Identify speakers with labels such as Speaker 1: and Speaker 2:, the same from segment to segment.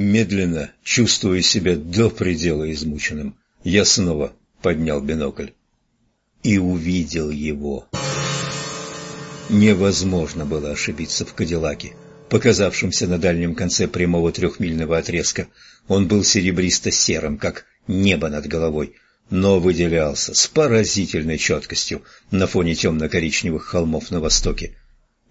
Speaker 1: Медленно, чувствуя себя до предела измученным, я снова поднял бинокль и увидел его. Невозможно было ошибиться в Кадиллаке, показавшемся на дальнем конце прямого трехмильного отрезка. Он был серебристо-серым, как небо над головой, но выделялся с поразительной четкостью на фоне темно-коричневых холмов на востоке.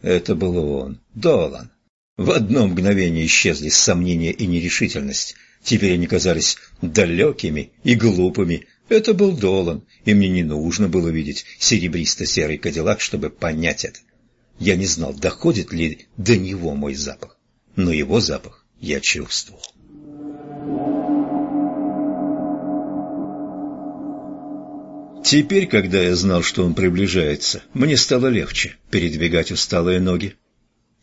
Speaker 1: Это был он, Долан. В одно мгновение исчезли сомнения и нерешительность. Теперь они казались далекими и глупыми. Это был Долан, и мне не нужно было видеть серебристо-серый кадиллак, чтобы понять это. Я не знал, доходит ли до него мой запах, но его запах я чувствовал. Теперь, когда я знал, что он приближается, мне стало легче передвигать усталые ноги.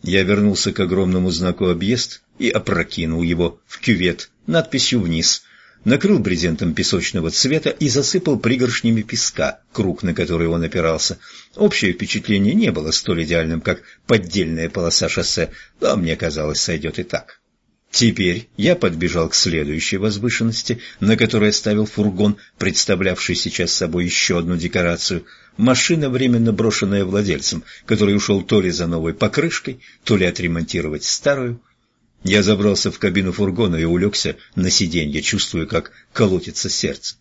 Speaker 1: Я вернулся к огромному знаку «Объезд» и опрокинул его в кювет надписью «Вниз», накрыл брезентом песочного цвета и засыпал пригоршнями песка, круг, на который он опирался. Общее впечатление не было столь идеальным, как поддельная полоса шоссе, но мне казалось, сойдет и так. Теперь я подбежал к следующей возвышенности, на которой ставил фургон, представлявший сейчас собой еще одну декорацию. Машина, временно брошенная владельцем, который ушел то ли за новой покрышкой, то ли отремонтировать старую. Я забрался в кабину фургона и улегся на сиденье, чувствуя, как колотится сердце.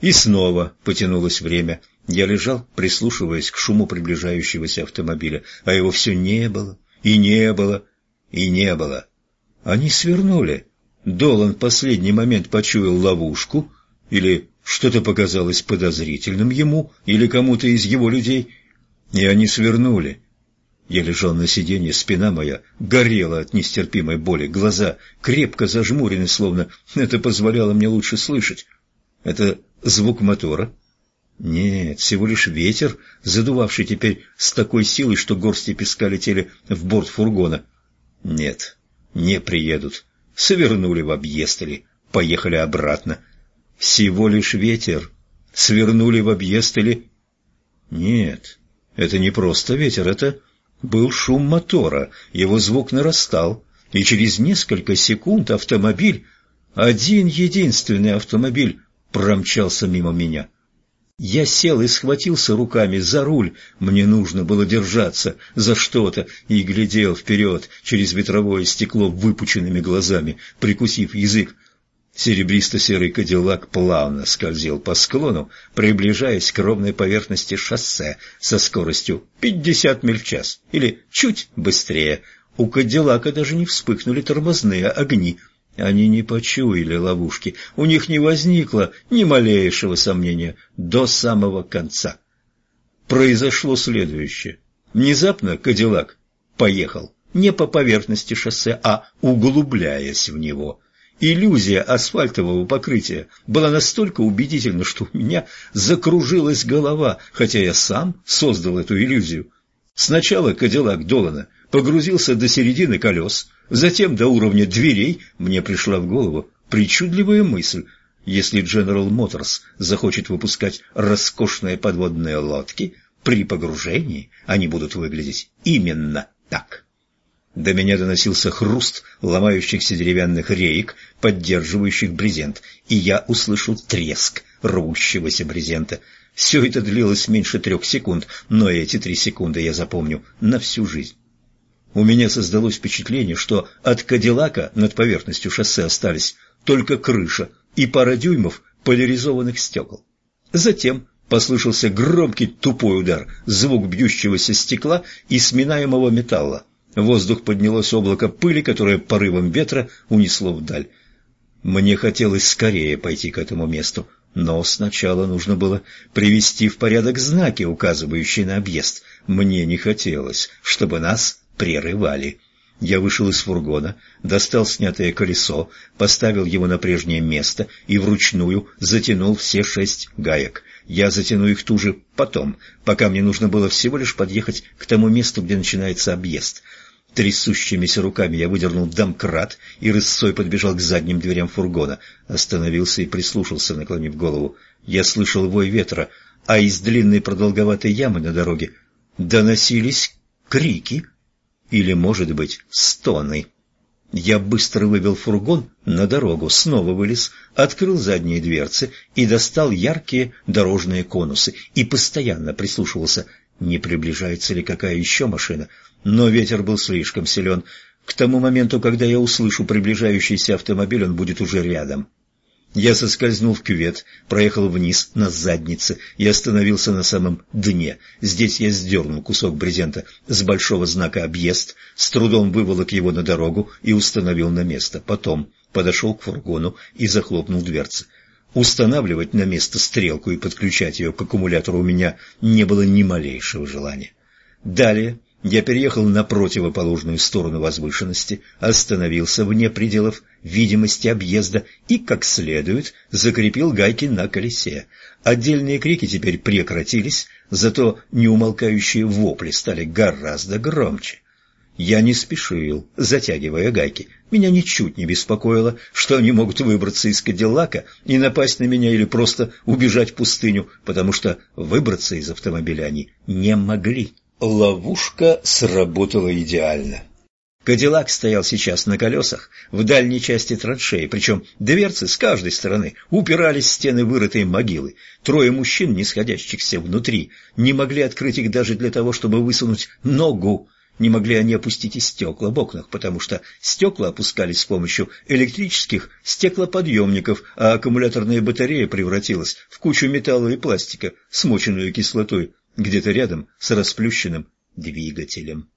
Speaker 1: И снова потянулось время. Я лежал, прислушиваясь к шуму приближающегося автомобиля, а его все не было, и не было, и не было. Они свернули. Долан в последний момент почуял ловушку, или что-то показалось подозрительным ему или кому-то из его людей, и они свернули. Я лежал на сиденье, спина моя горела от нестерпимой боли, глаза крепко зажмурены, словно это позволяло мне лучше слышать. Это звук мотора? Нет, всего лишь ветер, задувавший теперь с такой силой, что горсти песка летели в борт фургона. Нет, не приедут. Свернули в объезд или поехали обратно. Всего лишь ветер. Свернули в объезд или... Нет, это не просто ветер, это был шум мотора. Его звук нарастал, и через несколько секунд автомобиль, один единственный автомобиль, промчался мимо меня. Я сел и схватился руками за руль. Мне нужно было держаться за что-то и глядел вперед через ветровое стекло выпученными глазами, прикусив язык. Серебристо-серый кадиллак плавно скользил по склону, приближаясь к ровной поверхности шоссе со скоростью 50 миль в час или чуть быстрее. У кадиллака даже не вспыхнули тормозные огни — они не почуяли ловушки, у них не возникло ни малейшего сомнения до самого конца. Произошло следующее. Внезапно Кадиллак поехал не по поверхности шоссе, а углубляясь в него. Иллюзия асфальтового покрытия была настолько убедительна, что у меня закружилась голова, хотя я сам создал эту иллюзию. Сначала Кадиллак Долана погрузился до середины колес, Затем до уровня дверей мне пришла в голову причудливая мысль. Если General Motors захочет выпускать роскошные подводные лодки, при погружении они будут выглядеть именно так. До меня доносился хруст ломающихся деревянных реек, поддерживающих брезент, и я услышал треск рвущегося брезента. Все это длилось меньше трех секунд, но эти три секунды я запомню на всю жизнь. У меня создалось впечатление, что от Кадиллака над поверхностью шоссе остались только крыша и пара дюймов поляризованных стекол. Затем послышался громкий тупой удар, звук бьющегося стекла и сминаемого металла. В воздух поднялось облако пыли, которое порывом ветра унесло вдаль. Мне хотелось скорее пойти к этому месту, но сначала нужно было привести в порядок знаки, указывающие на объезд. Мне не хотелось, чтобы нас прерывали. Я вышел из фургона, достал снятое колесо, поставил его на прежнее место и вручную затянул все шесть гаек. Я затяну их туже потом, пока мне нужно было всего лишь подъехать к тому месту, где начинается объезд. Трясущимися руками я выдернул домкрат и рысцой подбежал к задним дверям фургона. Остановился и прислушался, наклонив голову. Я слышал вой ветра, а из длинной продолговатой ямы на дороге доносились крики или, может быть, стоны. Я быстро вывел фургон на дорогу, снова вылез, открыл задние дверцы и достал яркие дорожные конусы и постоянно прислушивался, не приближается ли какая еще машина. Но ветер был слишком силен. К тому моменту, когда я услышу приближающийся автомобиль, он будет уже рядом. Я соскользнул в кювет, проехал вниз на заднице и остановился на самом дне. Здесь я сдернул кусок брезента с большого знака «Объезд», с трудом выволок его на дорогу и установил на место. Потом подошел к фургону и захлопнул дверцы. Устанавливать на место стрелку и подключать ее к аккумулятору у меня не было ни малейшего желания. Далее я переехал на противоположную сторону возвышенности, остановился вне пределов видимости объезда и, как следует, закрепил гайки на колесе. Отдельные крики теперь прекратились, зато неумолкающие вопли стали гораздо громче. Я не спешил, затягивая гайки. Меня ничуть не беспокоило, что они могут выбраться из Кадиллака и напасть на меня или просто убежать в пустыню, потому что выбраться из автомобиля они не могли. Ловушка сработала идеально. Кадиллак стоял сейчас на колесах в дальней части траншеи, причем дверцы с каждой стороны упирались в стены вырытой могилы. Трое мужчин, не сходящихся внутри, не могли открыть их даже для того, чтобы высунуть ногу. Не могли они опустить и стекла в окнах, потому что стекла опускались с помощью электрических стеклоподъемников, а аккумуляторная батарея превратилась в кучу металла и пластика, смоченную кислотой где-то рядом с расплющенным двигателем.